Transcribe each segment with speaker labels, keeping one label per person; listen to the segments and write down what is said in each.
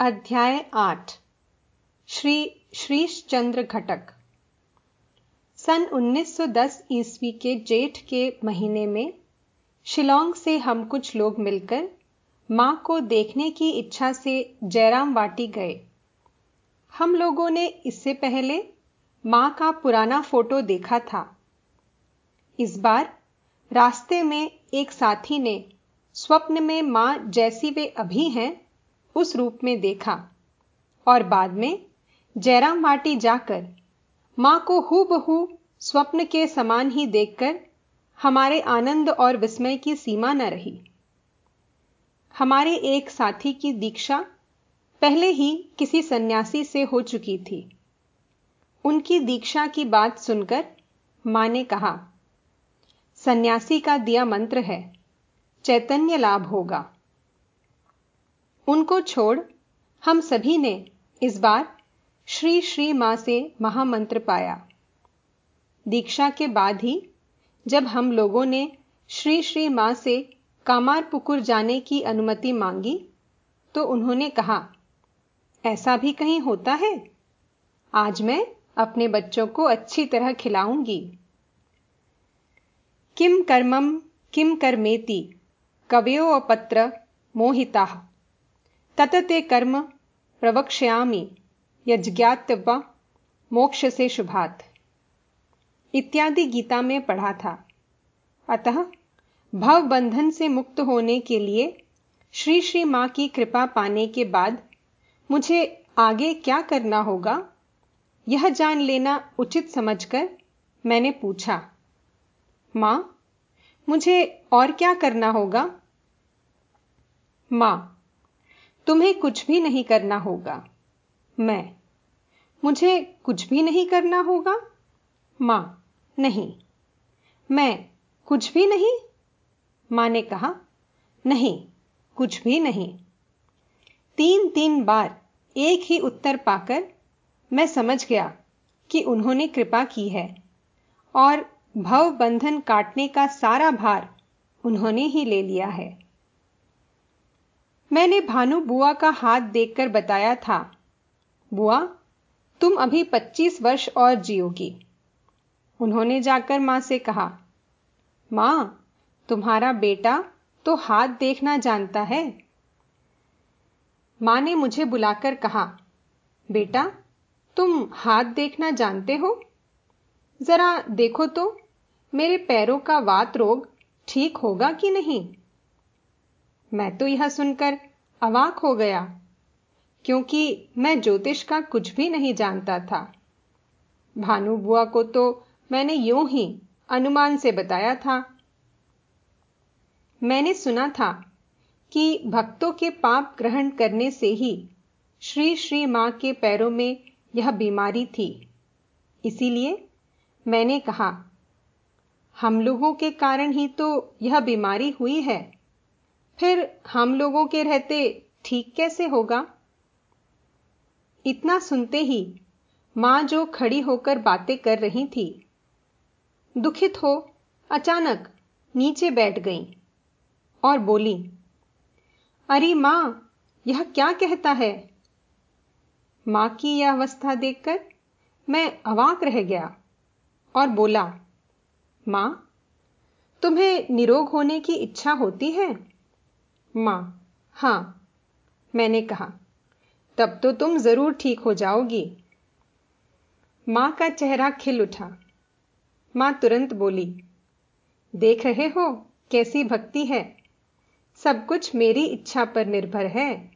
Speaker 1: अध्याय आठ। श्री श्रीशचंद्र घटक। सन 1910 ईस्वी के जेठ के महीने में शिलोंग से हम कुछ लोग मिलकर माँ को देखने की इच्छा से जयराम वाटी गए। हम लोगों ने इससे पहले माँ का पुराना फ़ोटो देखा था। इस बार रास्ते में एक साथी ने स्वप्न में माँ जैसी वे अभी हैं उस रूप में देखा। और बाद में जयराम वाटी जाकर माँ को हूबहू स्वप्न के समान ही देखकर हमारे आनंद और विस्मय की सीमा न रही। हमारे एक साथी की दीक्षा पहले ही किसी सन्यासी से हो चुकी थी। उनकी दीक्षा की बात सुनकर माँ ने कहा, सन्यासी का दिया मंत्र है, चैतन्य लाभ होगा। उनको छोड़ हम सभी ने इस बार श्री श्री माँ से महामंत्र पाया। दीक्षा के बाद ही जब हम लोगों ने श्री श्री माँ से कामारपुकुर जाने की अनुमति मांगी तो उन्होंने कहा, ऐसा भी कहीं होता है? आज मैं अपने बच्चों को अच्छी तरह खिलाऊँगी। किम कर्मम किम कर्मेति कवयो पत्र मोहिता। ततते कर्म प्रवक्ष्यामि यज्ञातव्य मोक्ष से शुभात। इत्यादि गीता में पढ़ा था। अतः भव बंधन से मुक्त होने के लिए श्री श्री माँ की कृपा पाने के बाद मुझे आगे क्या करना होगा, यह जान लेना उचित समझकर मैंने पूछा, माँ, मुझे और क्या करना होगा? माँ तुम्हें कुछ भी नहीं करना होगा। मैं। मुझे कुछ भी नहीं करना होगा? माँ। नहीं। मैं। कुछ भी नहीं? माँ ने कहा। नहीं। कुछ भी नहीं। तीन तीन बार एक ही उत्तर पाकर मैं समझ गया कि उन्होंने कृपा की है और भव बंधन काटने का सारा भार उन्होंने ही ले लिया है। मैंने भानु बुआ का हाथ देखकर बताया था। बुआ, तुम अभी 25 वर्ष और जियोगी। उन्होंने जाकर माँ से कहा, माँ, तुम्हारा बेटा तो हाथ देखना जानता है। माँ ने मुझे बुलाकर कहा, बेटा, तुम हाथ देखना जानते हो? जरा देखो तो मेरे पैरों का वात रोग ठीक होगा कि नहीं? मैं तो यह सुनकर अवाक हो गया, क्योंकि मैं ज्योतिष का कुछ भी नहीं जानता था। भानु बुआ को तो मैंने यूँ ही अनुमान से बताया था। मैंने सुना था कि भक्तों के पाप ग्रहण करने से ही श्री श्री माँ के पैरों में यह बीमारी थी। इसीलिए मैंने कहा, हम लोगों के कारण ही तो यह बीमारी हुई है। फिर हम लोगों के रहते ठीक कैसे होगा? इतना सुनते ही माँ जो खड़ी होकर बातें कर रही थी, दुखित हो अचानक नीचे बैठ गई और बोली, अरे माँ, यह क्या कहता है? माँ की यह अवस्था देखकर मैं अवाक रह गया और बोला, माँ, तुम्हें निरोग होने की इच्छा होती है? माँ। हाँ, मैंने कहा। तब तो तुम ज़रूर ठीक हो जाओगी। माँ का चेहरा खिल उठा। माँ तुरंत बोली, देख रहे हो, कैसी भक्ति है। सब कुछ मेरी इच्छा पर निर्भर है।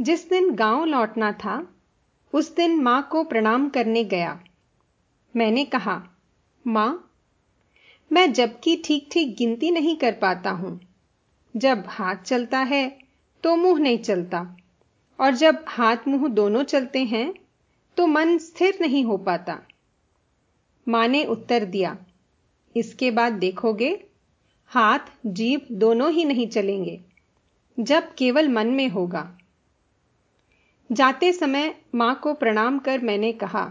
Speaker 1: जिस दिन गाँव लौटना था, उस दिन माँ को प्रणाम करने गया। मैंने कहा, माँ मैं जबकि ठीक ठीक गिनती नहीं कर पाता हूँ। जब हाथ चलता है तो मुँह नहीं चलता, और जब हाथ मुँह दोनों चलते हैं तो मन स्थिर नहीं हो पाता। माँ ने उत्तर दिया, इसके बाद देखोगे, हाथ, जीभ दोनों ही नहीं चलेंगे, जब केवल मन में होगा। जाते समय माँ को प्रणाम कर मैंने कहा,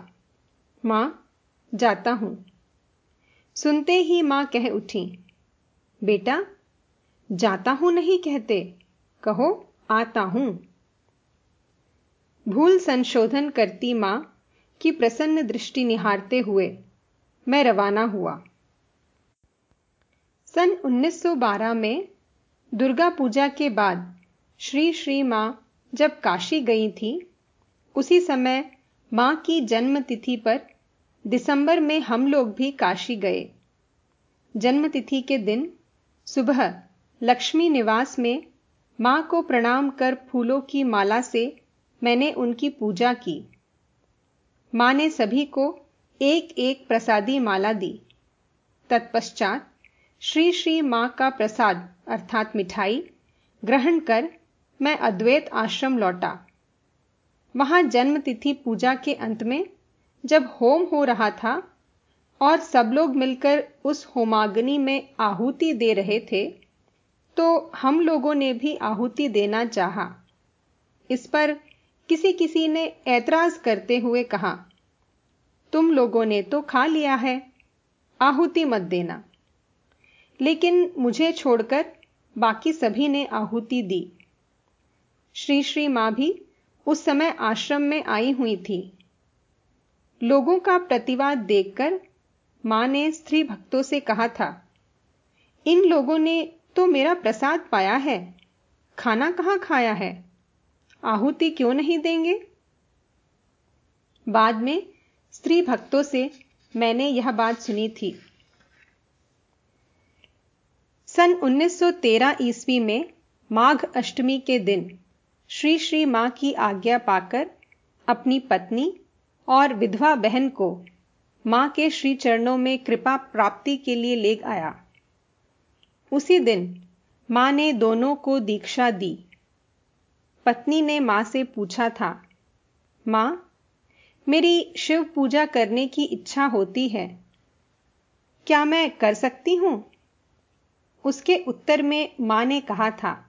Speaker 1: माँ, जाता हूँ। सुनते ही माँ कह उठी, बेटा, जाता हूँ नहीं कहते, कहो, आता हूँ। भूल संशोधन करती माँ की प्रसन्न दृष्टि निहारते हुए मैं रवाना हुआ। सन 1912 में दुर्गा पूजा के बाद श्री श्री माँ जब काशी गई थी, उसी समय माँ की जन्म तिथि पर दिसंबर में हम लोग भी काशी गए। जन्मतिथि के दिन, सुबह, लक्ष्मी निवास में माँ को प्रणाम कर फूलों की माला से मैंने उनकी पूजा की। माँ ने सभी को एक एक प्रसादी माला दी। तत्पश्चात श्री श्री माँ का प्रसाद, अर्थात मिठाई, ग्रहण कर मैं अद्वैत आश्रम लौटा। वहाँ जन्मतिथि पूजा के अंत में जब होम हो रहा था और सब लोग मिलकर उस होमाग्नि में आहुति दे रहे थे तो हम लोगों ने भी आहुति देना चाहा। इस पर किसी किसी ने ऐतराज करते हुए कहा, तुम लोगों ने तो खा लिया है, आहुति मत देना। लेकिन मुझे छोड़कर बाकी सभी ने आहुति दी। श्री श्री माँ भी उस समय आश्रम में आई हुई थी। लोगों का प्रतिवाद देखकर माँ ने स्त्री भक्तों से कहा था, इन लोगों ने तो मेरा प्रसाद पाया है, खाना कहाँ खाया है? आहुति क्यों नहीं देंगे? बाद में स्त्री भक्तों से मैंने यह बात सुनी थी। सन 1913 ईस्वी में माघ अष्टमी के दिन श्री श्री माँ की आज्ञा पाकर अपनी पत्नी और विधवा बहन को माँ के श्री चरणों में कृपा प्राप्ति के लिए ले आया। उसी दिन माँ ने दोनों को दीक्षा दी। पत्नी ने माँ से पूछा था, माँ, मेरी शिव पूजा करने की इच्छा होती है। क्या मैं कर सकती हूँ? उसके उत्तर में माँ ने कहा था,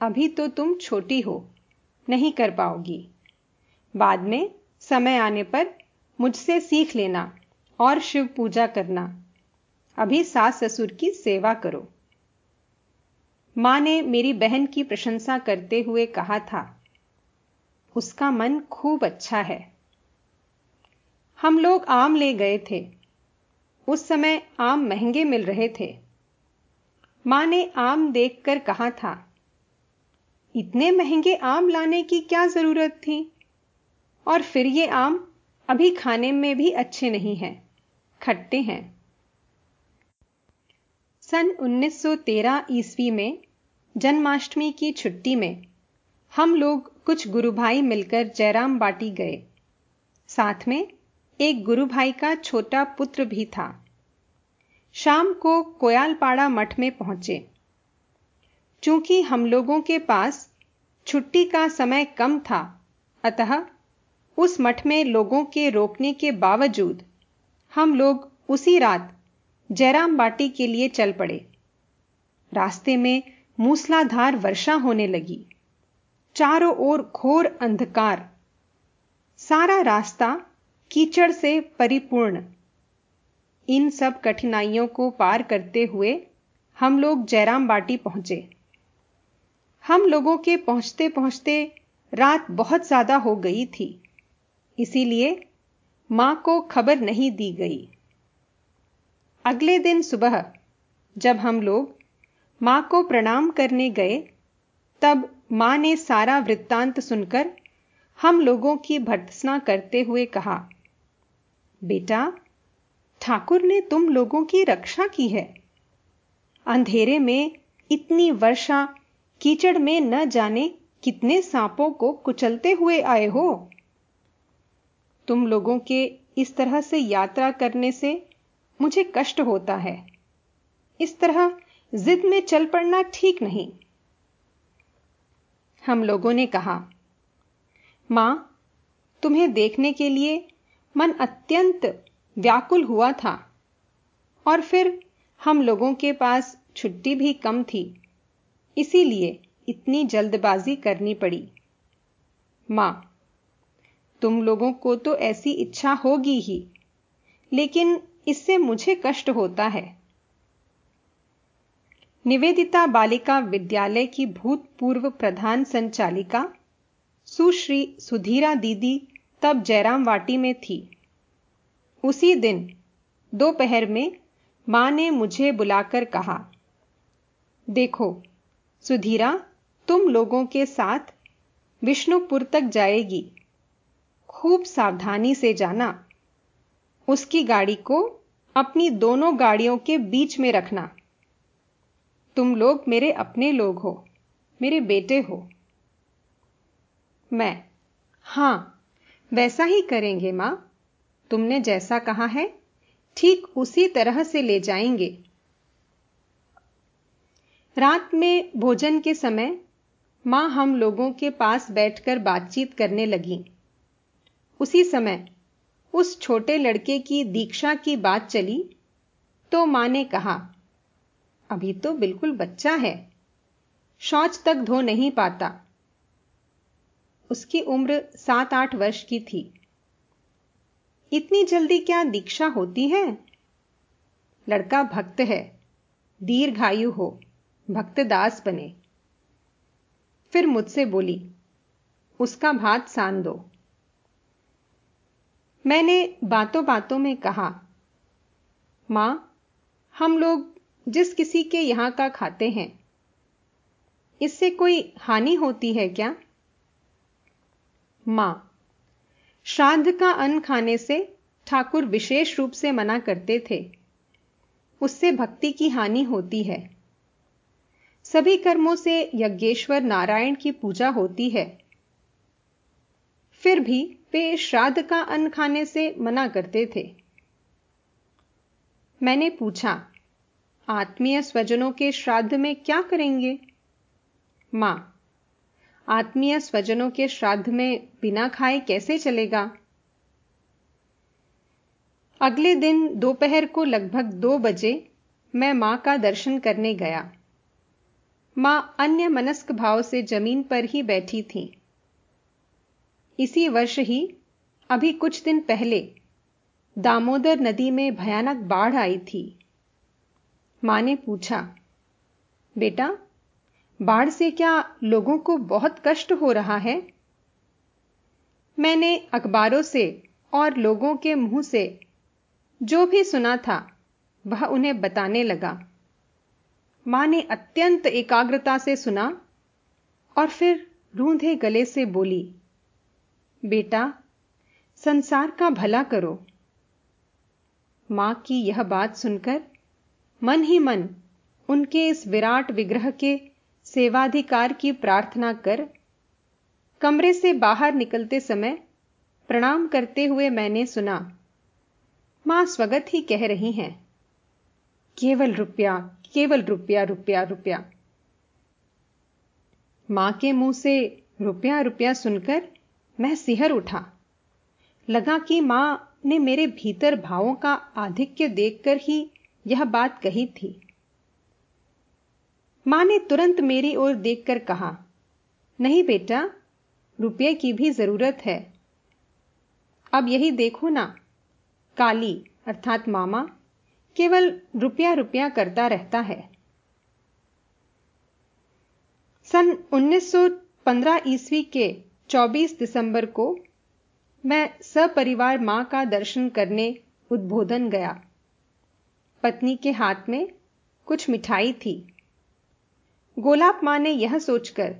Speaker 1: अभी तो तुम छोटी हो, नहीं कर पाओगी। बाद में समय आने पर मुझसे सीख लेना और शिव पूजा करना। अभी सास ससुर की सेवा करो। माँ ने मेरी बहन की प्रशंसा करते हुए कहा था, उसका मन खूब अच्छा है। हम लोग आम ले गए थे। उस समय आम महँगे मिल रहे थे। माँ ने आम देखकर कहा था, इतने महँगे आम लाने की क्या ज़रूरत थी? और फिर ये आम अभी खाने में भी अच्छे नहीं हैं। खट्टे हैं। सन 1913 ईस्वी में, जन्माष्टमी की छुट्टी में, हम लोग कुछ गुरु भाई मिलकर जयराम बाटी गए। साथ में एक गुरु भाई का छोटा पुत्र भी था। शाम को कोयालपाड़ा मठ में पहुँचे। चूँकि हम लोगों के पास छुट्टी का समय कम था, अतः उस मठ में लोगों के रोकने के बावजूद हम लोग उसी रात जयराम बाटी के लिए चल पड़े। रास्ते में मूसलाधार वर्षा होने लगी। चारों ओर घोर अंधकार। सारा रास्ता कीचड़ से परिपूर्ण। इन सब कठिनाइयों को पार करते हुए हम लोग जयराम बाटी पहुँचे। हम लोगों के पहुँचते पहुँचते रात बहुत ज़्यादा हो गई थी। इसीलिए माँ को खबर नहीं दी गई। अगले दिन सुबह, जब हम लोग माँ को प्रणाम करने गए, तब माँ ने सारा वृत्तांत सुनकर हम लोगों की भर्त्सना करते हुए कहा, बेटा, ठाकुर ने तुम लोगों की रक्षा की है। अंधेरे में इतनी वर्षा, कीचड़ में न जाने कितने सांपों को कुचलते हुए आए हो। तुम लोगों के इस तरह से यात्रा करने से मुझे कष्ट होता है। इस तरह जिद में चल पड़ना ठीक नहीं। हम लोगों ने कहा, माँ, तुम्हें देखने के लिए मन अत्यंत व्याकुल हुआ था और फिर हम लोगों के पास छुट्टी भी कम थी, इसीलिए इतनी जल्दबाजी करनी पड़ी। माँ तुम लोगों को तो ऐसी इच्छा होगी ही। लेकिन इससे मुझे कष्ट होता है। निवेदिता बालिका विद्यालय की भूतपूर्व प्रधान संचालिका, सुश्री सुधीरा दीदी तब जयराम वाटी में थी। उसी दिन, दोपहर में, माँ ने मुझे बुलाकर कहा, देखो, सुधीरा, तुम लोगों के साथ विष्णुपुर तक जाएगी। खूब सावधानी से जाना। उसकी गाड़ी को अपनी दोनों गाड़ियों के बीच में रखना। तुम लोग मेरे अपने लोग हो, मेरे बेटे हो। मैं, हाँ, वैसा ही करेंगे माँ। तुमने जैसा कहा है, ठीक उसी तरह से ले जाएँगे। रात में भोजन के समय माँ हम लोगों के पास बैठकर बातचीत करने लगी। उसी समय उस छोटे लड़के की दीक्षा की बात चली तो माँ ने कहा, अभी तो बिल्कुल बच्चा है, शौच तक धो नहीं पाता। उसकी उम्र सात आठ वर्ष की थी। इतनी जल्दी क्या दीक्षा होती है? लड़का भक्त है, दीर्घायु हो, भक्तदास बने। फिर मुझसे बोली, उसका भात सान दो। मैंने बातों बातों में कहा, माँ, हम लोग जिस किसी के यहाँ का खाते हैं, इससे कोई हानि होती है क्या? माँ, श्राद्ध का अन्न खाने से ठाकुर विशेष रूप से मना करते थे। उससे भक्ति की हानि होती है। सभी कर्मों से यज्ञेश्वर नारायण की पूजा होती है। फिर भी वे श्राद्ध का अन्न खाने से मना करते थे। मैंने पूछा, आत्मीय स्वजनों के श्राद्ध में क्या करेंगे? माँ, आत्मीय स्वजनों के श्राद्ध में बिना खाए कैसे चलेगा? अगले दिन दोपहर को लगभग दो बजे मैं माँ का दर्शन करने गया। माँ अन्य मनस्क भाव से ज़मीन पर ही बैठी थीं। इसी वर्ष ही, अभी कुछ दिन पहले, दामोदर नदी में भयानक बाढ़ आई थी। माँ ने पूछा, बेटा, बाढ़ से क्या लोगों को बहुत कष्ट हो रहा है? मैंने अखबारों से और लोगों के मुँह से जो भी सुना था, वह उन्हें बताने लगा। माँ ने अत्यंत एकाग्रता से सुना और फिर रूंधे गले से बोली बेटा, संसार का भला करो। माँ की यह बात सुनकर मन ही मन उनके इस विराट विग्रह के सेवाधिकार की प्रार्थना कर कमरे से बाहर निकलते समय प्रणाम करते हुए मैंने सुना, माँ स्वगत ही कह रही हैं, केवल रुपया केवल रुपया रुपया रुपया। माँ के मुँह से रुपया रुपया सुनकर मैं सिहर उठा। लगा कि माँ ने मेरे भीतर भावों का आधिक्य देखकर ही यह बात कही थी। माँ ने तुरंत मेरी ओर देखकर कहा, नहीं बेटा, रुपये की भी ज़रूरत है। अब यही देखो ना, काली अर्थात मामा केवल रुपया रुपया करता रहता है। सन 1915 ईस्वी के 24 दिसंबर को मैं सपरिवार माँ का दर्शन करने उद्बोधन गया। पत्नी के हाथ में कुछ मिठाई थी। गोलाप माँ ने यह सोचकर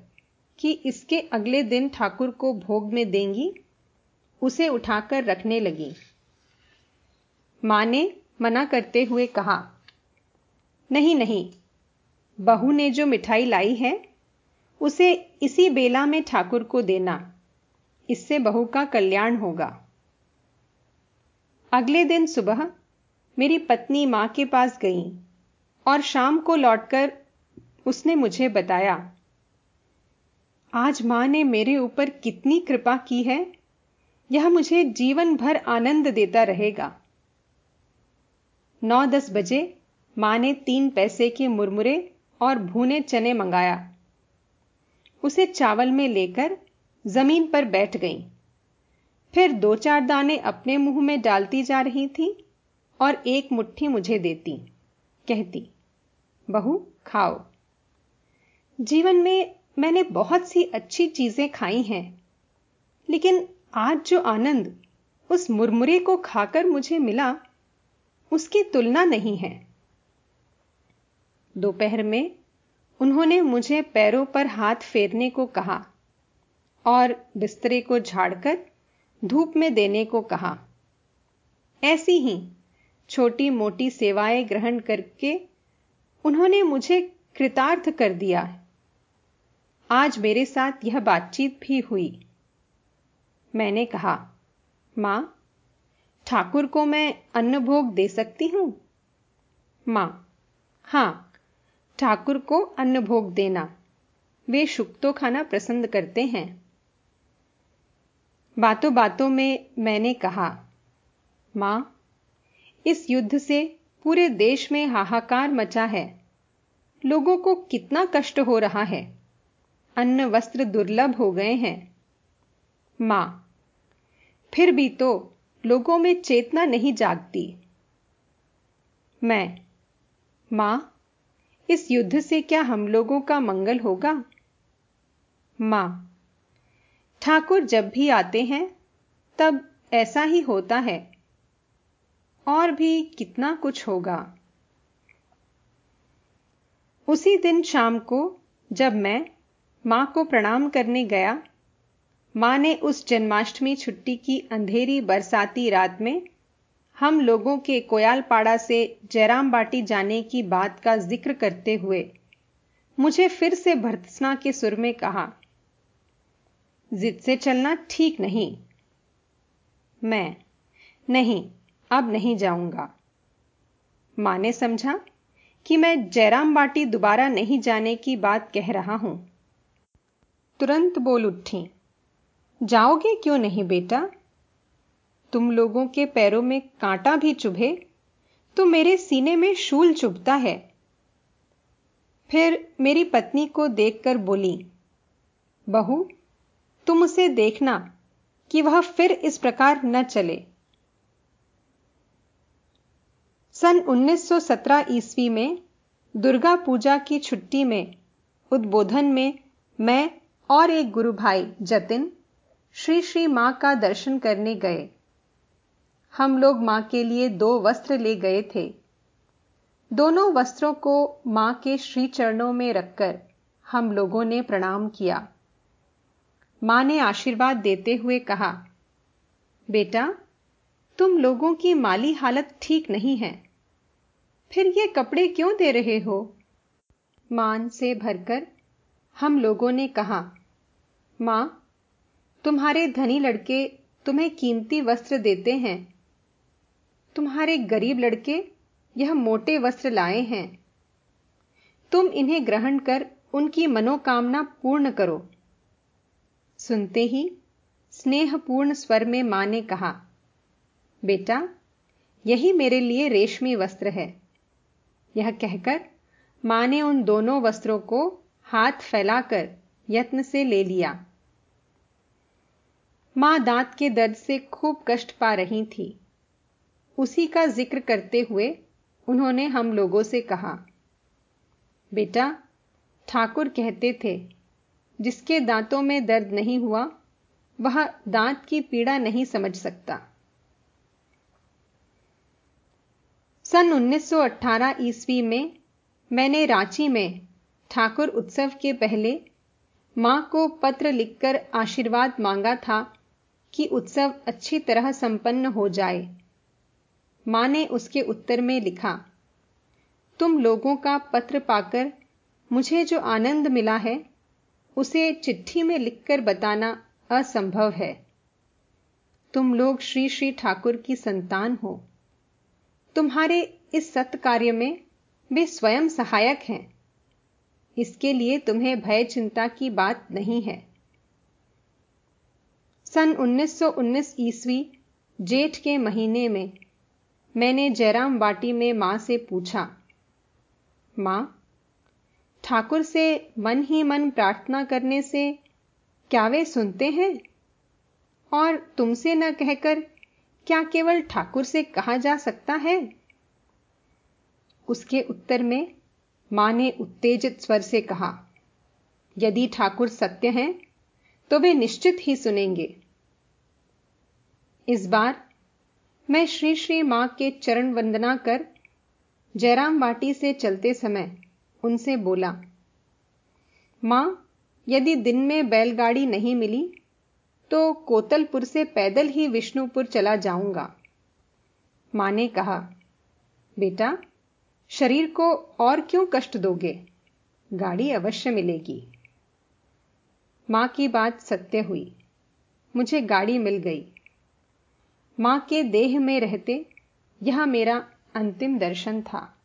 Speaker 1: कि इसके अगले दिन ठाकुर को भोग में देंगी, उसे उठाकर रखने लगी। माँ ने मना करते हुए कहा, नहीं नहीं, बहू ने जो मिठाई लाई है उसे इसी बेला में ठाकुर को देना। इससे बहू का कल्याण होगा। अगले दिन सुबह मेरी पत्नी माँ के पास गई और शाम को लौटकर उसने मुझे बताया, आज माँ ने मेरे ऊपर कितनी कृपा की है। यह मुझे जीवन भर आनंद देता रहेगा। नौ दस बजे माँ ने तीन पैसे के मुरमुरे और भूने चने मंगाया। उसे चावल में लेकर ज़मीन पर बैठ गई। फिर दो चार दाने अपने मुँह में डालती जा रही थी और एक मुट्ठी मुझे देती, कहती, बहू, खाओ। जीवन में मैंने बहुत सी अच्छी चीज़ें खाई हैं, लेकिन आज जो आनंद उस मुरमुरे को खाकर मुझे मिला, उसकी तुलना नहीं है। दोपहर में उन्होंने मुझे पैरों पर हाथ फेरने को कहा और बिस्तरे को झाड़कर धूप में देने को कहा। ऐसी ही छोटी मोटी सेवाएँ ग्रहण करके उन्होंने मुझे कृतार्थ कर दिया। आज मेरे साथ यह बातचीत भी हुई। मैंने कहा, माँ, ठाकुर को मैं अन्न भोग दे सकती हूँ? माँ, हाँ। ठाकुर को अन्न भोग देना। वे शुक्तो खाना पसंद करते हैं। बातों बातों में मैंने कहा, माँ, इस युद्ध से पूरे देश में हाहाकार मचा है। लोगों को कितना कष्ट हो रहा है। अन्न वस्त्र दुर्लभ हो गए हैं। माँ, फिर भी तो लोगों में चेतना नहीं जागती। मैं, माँ इस युद्ध से क्या हम लोगों का मंगल होगा? माँ, ठाकुर जब भी आते हैं, तब ऐसा ही होता है। और भी कितना कुछ होगा। उसी दिन शाम को जब मैं माँ को प्रणाम करने गया, माँ ने उस जन्माष्टमी छुट्टी की अंधेरी बरसाती रात में हम लोगों के कोयालपाड़ा से जयराम बाटी जाने की बात का ज़िक्र करते हुए, मुझे फिर से भर्त्सना के सुर में कहा, जिद से चलना ठीक नहीं। मैं, नहीं, अब नहीं जाऊँगा। माँ ने समझा कि मैं जयराम बाटी दोबारा नहीं जाने की बात कह रहा हूँ। तुरंत बोल उठी, जाओगे क्यों नहीं बेटा? तुम लोगों के पैरों में कांटा भी चुभे तो मेरे सीने में शूल चुभता है। फिर मेरी पत्नी को देखकर बोली, बहू, तुम उसे देखना कि वह फिर इस प्रकार न चले। सन 1917 ईस्वी में दुर्गा पूजा की छुट्टी में उद्बोधन में मैं और एक गुरु भाई जतिन श्री श्री माँ का दर्शन करने गए। हम लोग माँ के लिए दो वस्त्र ले गए थे। दोनों वस्त्रों को माँ के श्री चरणों में रखकर हम लोगों ने प्रणाम किया। माँ ने आशीर्वाद देते हुए कहा, बेटा, तुम लोगों की माली हालत ठीक नहीं है। फिर ये कपड़े क्यों दे रहे हो? मान से भरकर हम लोगों ने कहा, माँ, तुम्हारे धनी लड़के तुम्हें कीमती वस्त्र देते हैं। तुम्हारे गरीब लड़के यह मोटे वस्त्र लाए हैं। तुम इन्हें ग्रहण कर उनकी मनोकामना पूर्ण करो। सुनते ही स्नेहपूर्ण स्वर में माँ ने कहा, बेटा, यही मेरे लिए रेशमी वस्त्र है। यह कहकर माँ ने उन दोनों वस्त्रों को हाथ फैलाकर यत्न से ले लिया। माँ दांत के दर्द से खूब कष्ट पा रही थी। उसी का ज़िक्र करते हुए उन्होंने हम लोगों से कहा, बेटा, ठाकुर कहते थे, जिसके दांतों में दर्द नहीं हुआ, वह दांत की पीड़ा नहीं समझ सकता। सन 1918 ईस्वी में मैंने रांची में ठाकुर उत्सव के पहले माँ को पत्र लिखकर आशीर्वाद मांगा था कि उत्सव अच्छी तरह संपन्न हो जाए। माँ ने उसके उत्तर में लिखा, तुम लोगों का पत्र पाकर मुझे जो आनंद मिला है, उसे चिट्ठी में लिखकर बताना असंभव है। तुम लोग श्री श्री ठाकुर की संतान हो। तुम्हारे इस सत्कार्य में वे स्वयं सहायक हैं। इसके लिए तुम्हें भय चिंता की बात नहीं है। सन 1919 ईस्वी जेठ के महीने में मैंने जयराम बाटी में माँ से पूछा, माँ, ठाकुर से मन ही मन प्रार्थना करने से क्या वे सुनते हैं? और तुमसे न कहकर क्या केवल ठाकुर से कहा जा सकता है? उसके उत्तर में माँ ने उत्तेजित स्वर से कहा, यदि ठाकुर सत्य हैं तो वे निश्चित ही सुनेंगे। इस बार मैं श्री श्री माँ के चरण वंदना कर, जयराम वाटी से चलते समय उनसे बोला, माँ, यदि दिन में बैलगाड़ी नहीं मिली तो कोतलपुर से पैदल ही विष्णुपुर चला जाऊँगा। माँ ने कहा, बेटा, शरीर को और क्यों कष्ट दोगे? गाड़ी अवश्य मिलेगी। माँ की बात सत्य हुई। मुझे गाड़ी मिल गई। माँ के देह में रहते यह मेरा अंतिम दर्शन था।